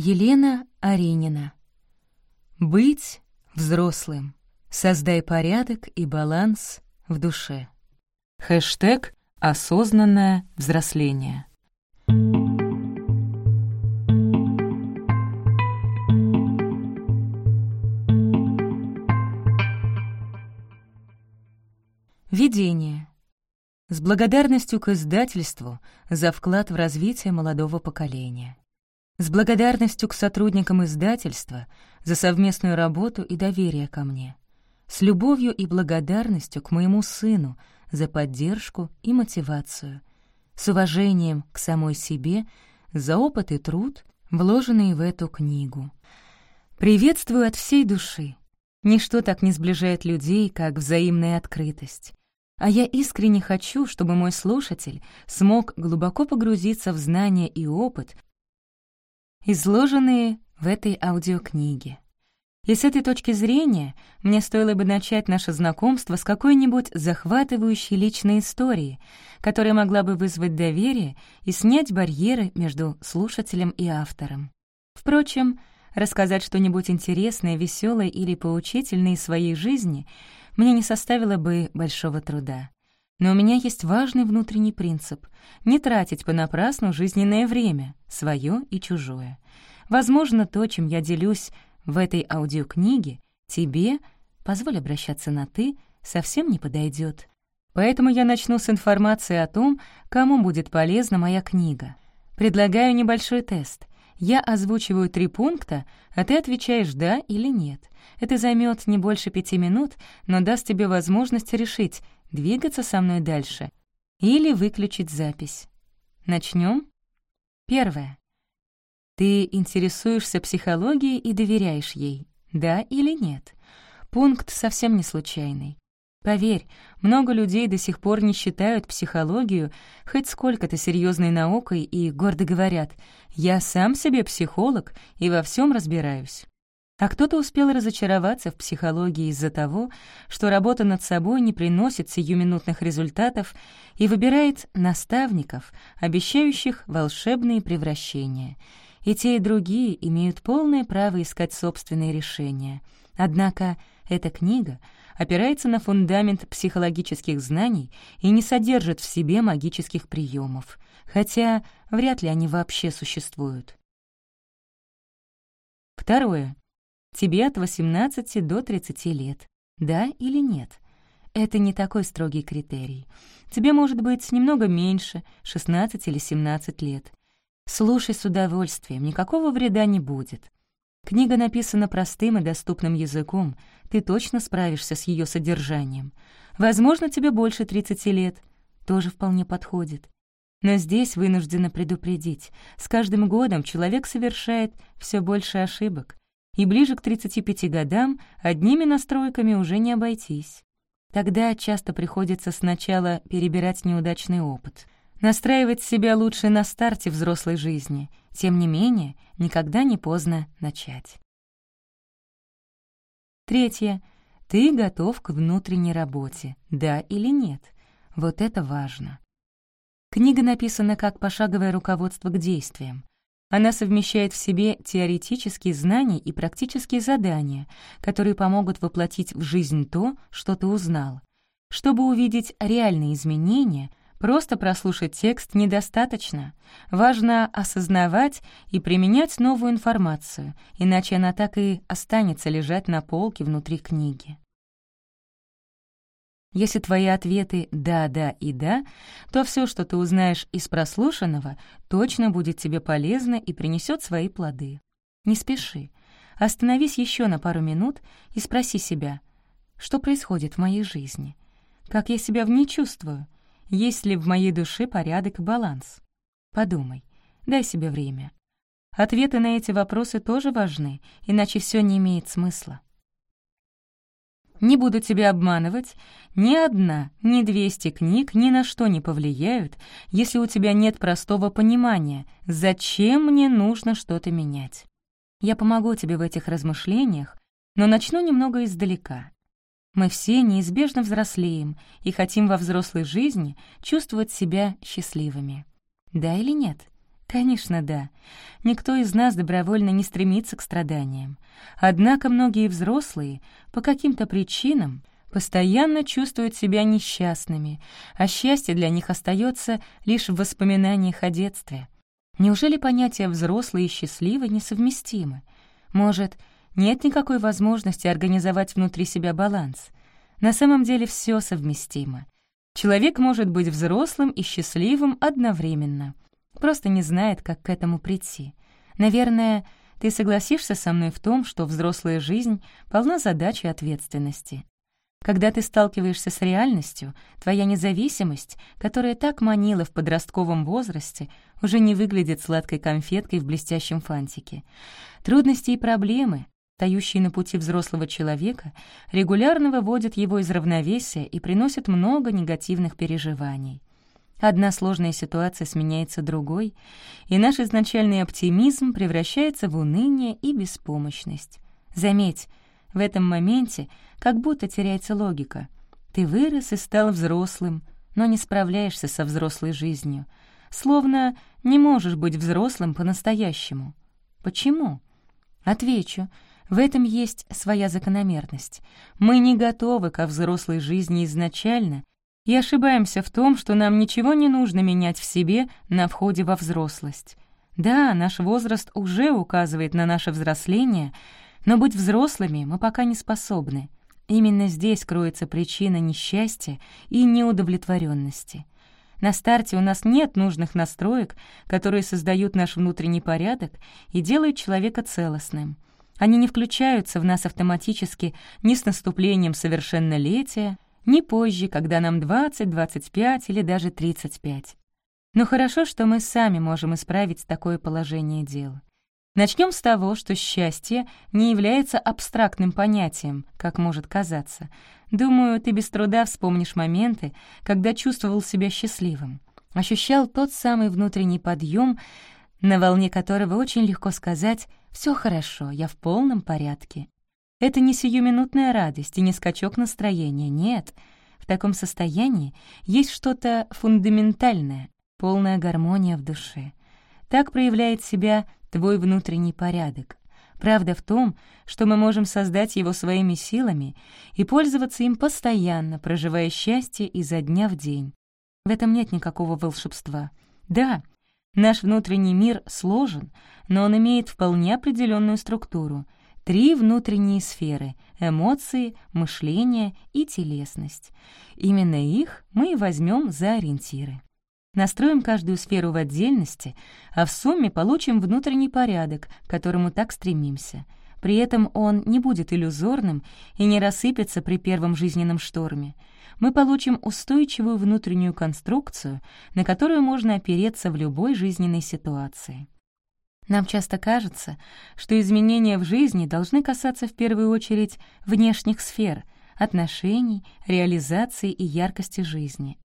Елена Аренина. Быть взрослым. Создай порядок и баланс в душе. Хэштег «Осознанное взросление». Видение. С благодарностью к издательству за вклад в развитие молодого поколения с благодарностью к сотрудникам издательства за совместную работу и доверие ко мне, с любовью и благодарностью к моему сыну за поддержку и мотивацию, с уважением к самой себе за опыт и труд, вложенные в эту книгу. Приветствую от всей души. Ничто так не сближает людей, как взаимная открытость. А я искренне хочу, чтобы мой слушатель смог глубоко погрузиться в знания и опыт, изложенные в этой аудиокниге. И с этой точки зрения мне стоило бы начать наше знакомство с какой-нибудь захватывающей личной истории, которая могла бы вызвать доверие и снять барьеры между слушателем и автором. Впрочем, рассказать что-нибудь интересное, веселое или поучительное из своей жизни мне не составило бы большого труда. Но у меня есть важный внутренний принцип — не тратить понапрасну жизненное время, свое и чужое. Возможно, то, чем я делюсь в этой аудиокниге, тебе, позволь обращаться на «ты», совсем не подойдет. Поэтому я начну с информации о том, кому будет полезна моя книга. Предлагаю небольшой тест. Я озвучиваю три пункта, а ты отвечаешь «да» или «нет». Это займет не больше пяти минут, но даст тебе возможность решить, двигаться со мной дальше или выключить запись. Начнем. Первое. Ты интересуешься психологией и доверяешь ей, да или нет? Пункт совсем не случайный. Поверь, много людей до сих пор не считают психологию хоть сколько-то серьезной наукой и гордо говорят «я сам себе психолог и во всем разбираюсь». А кто-то успел разочароваться в психологии из-за того, что работа над собой не приносит сиюминутных результатов и выбирает наставников, обещающих волшебные превращения. И те, и другие имеют полное право искать собственные решения. Однако эта книга опирается на фундамент психологических знаний и не содержит в себе магических приемов, хотя вряд ли они вообще существуют. Второе. Тебе от 18 до 30 лет. Да или нет? Это не такой строгий критерий. Тебе может быть немного меньше, 16 или 17 лет. Слушай с удовольствием, никакого вреда не будет. Книга написана простым и доступным языком, ты точно справишься с ее содержанием. Возможно, тебе больше 30 лет, тоже вполне подходит. Но здесь вынуждена предупредить, с каждым годом человек совершает все больше ошибок, и ближе к 35 годам одними настройками уже не обойтись. Тогда часто приходится сначала перебирать неудачный опыт, настраивать себя лучше на старте взрослой жизни, тем не менее, никогда не поздно начать. Третье. Ты готов к внутренней работе, да или нет? Вот это важно. Книга написана как пошаговое руководство к действиям. Она совмещает в себе теоретические знания и практические задания, которые помогут воплотить в жизнь то, что ты узнал. Чтобы увидеть реальные изменения, просто прослушать текст недостаточно. Важно осознавать и применять новую информацию, иначе она так и останется лежать на полке внутри книги. Если твои ответы «да», «да» и «да», то все, что ты узнаешь из прослушанного, точно будет тебе полезно и принесет свои плоды. Не спеши. Остановись еще на пару минут и спроси себя, что происходит в моей жизни, как я себя в ней чувствую, есть ли в моей душе порядок и баланс. Подумай, дай себе время. Ответы на эти вопросы тоже важны, иначе все не имеет смысла. Не буду тебя обманывать, ни одна, ни двести книг ни на что не повлияют, если у тебя нет простого понимания, зачем мне нужно что-то менять. Я помогу тебе в этих размышлениях, но начну немного издалека. Мы все неизбежно взрослеем и хотим во взрослой жизни чувствовать себя счастливыми. Да или нет? Конечно, да. Никто из нас добровольно не стремится к страданиям. Однако многие взрослые по каким-то причинам постоянно чувствуют себя несчастными, а счастье для них остается лишь в воспоминаниях о детстве. Неужели понятия «взрослый» и «счастливый» несовместимы? Может, нет никакой возможности организовать внутри себя баланс? На самом деле все совместимо. Человек может быть взрослым и счастливым одновременно — просто не знает, как к этому прийти. Наверное, ты согласишься со мной в том, что взрослая жизнь полна задач и ответственности. Когда ты сталкиваешься с реальностью, твоя независимость, которая так манила в подростковом возрасте, уже не выглядит сладкой конфеткой в блестящем фантике. Трудности и проблемы, тающие на пути взрослого человека, регулярно выводят его из равновесия и приносят много негативных переживаний. Одна сложная ситуация сменяется другой, и наш изначальный оптимизм превращается в уныние и беспомощность. Заметь, в этом моменте как будто теряется логика. Ты вырос и стал взрослым, но не справляешься со взрослой жизнью. Словно не можешь быть взрослым по-настоящему. Почему? Отвечу, в этом есть своя закономерность. Мы не готовы ко взрослой жизни изначально и ошибаемся в том, что нам ничего не нужно менять в себе на входе во взрослость. Да, наш возраст уже указывает на наше взросление, но быть взрослыми мы пока не способны. Именно здесь кроется причина несчастья и неудовлетворенности. На старте у нас нет нужных настроек, которые создают наш внутренний порядок и делают человека целостным. Они не включаются в нас автоматически ни с наступлением совершеннолетия, не позже, когда нам 20, 25 или даже 35. Но хорошо, что мы сами можем исправить такое положение дел. Начнем с того, что счастье не является абстрактным понятием, как может казаться. Думаю, ты без труда вспомнишь моменты, когда чувствовал себя счастливым. Ощущал тот самый внутренний подъем, на волне которого очень легко сказать «все хорошо, я в полном порядке». Это не сиюминутная радость и не скачок настроения, нет. В таком состоянии есть что-то фундаментальное, полная гармония в душе. Так проявляет себя твой внутренний порядок. Правда в том, что мы можем создать его своими силами и пользоваться им постоянно, проживая счастье изо дня в день. В этом нет никакого волшебства. Да, наш внутренний мир сложен, но он имеет вполне определенную структуру — Три внутренние сферы — эмоции, мышление и телесность. Именно их мы и возьмем за ориентиры. Настроим каждую сферу в отдельности, а в сумме получим внутренний порядок, к которому так стремимся. При этом он не будет иллюзорным и не рассыпется при первом жизненном шторме. Мы получим устойчивую внутреннюю конструкцию, на которую можно опереться в любой жизненной ситуации. Нам часто кажется, что изменения в жизни должны касаться в первую очередь внешних сфер, отношений, реализации и яркости жизни.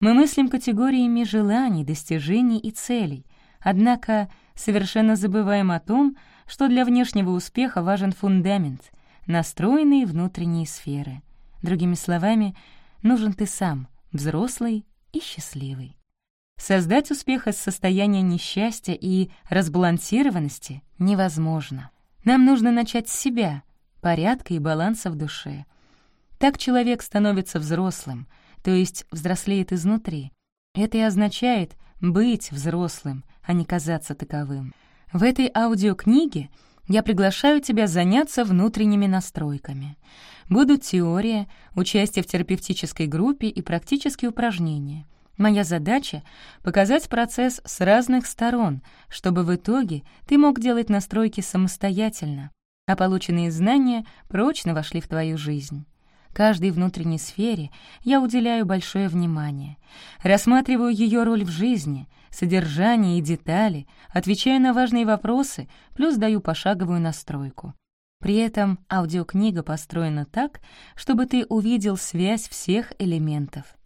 Мы мыслим категориями желаний, достижений и целей, однако совершенно забываем о том, что для внешнего успеха важен фундамент, настроенные внутренние сферы. Другими словами, нужен ты сам, взрослый и счастливый. Создать успех из состояния несчастья и разбалансированности невозможно. Нам нужно начать с себя, порядка и баланса в душе. Так человек становится взрослым, то есть взрослеет изнутри. Это и означает быть взрослым, а не казаться таковым. В этой аудиокниге я приглашаю тебя заняться внутренними настройками. Будут теория, участие в терапевтической группе и практические упражнения. Моя задача — показать процесс с разных сторон, чтобы в итоге ты мог делать настройки самостоятельно, а полученные знания прочно вошли в твою жизнь. Каждой внутренней сфере я уделяю большое внимание, рассматриваю ее роль в жизни, содержание и детали, отвечаю на важные вопросы, плюс даю пошаговую настройку. При этом аудиокнига построена так, чтобы ты увидел связь всех элементов —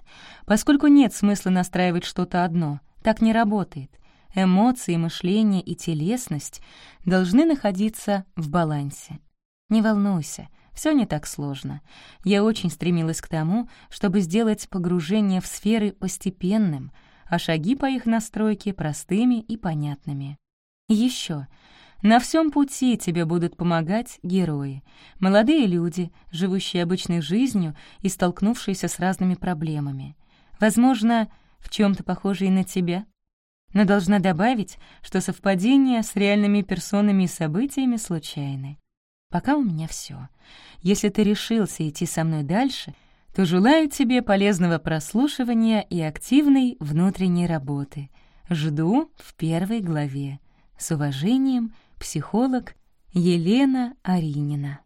Поскольку нет смысла настраивать что-то одно, так не работает. Эмоции, мышление и телесность должны находиться в балансе. Не волнуйся, все не так сложно. Я очень стремилась к тому, чтобы сделать погружение в сферы постепенным, а шаги по их настройке простыми и понятными. Еще на всем пути тебе будут помогать герои, молодые люди, живущие обычной жизнью и столкнувшиеся с разными проблемами. Возможно, в чем то похожие на тебя. Но должна добавить, что совпадения с реальными персонами и событиями случайны. Пока у меня все. Если ты решился идти со мной дальше, то желаю тебе полезного прослушивания и активной внутренней работы. Жду в первой главе. С уважением, психолог Елена Аринина.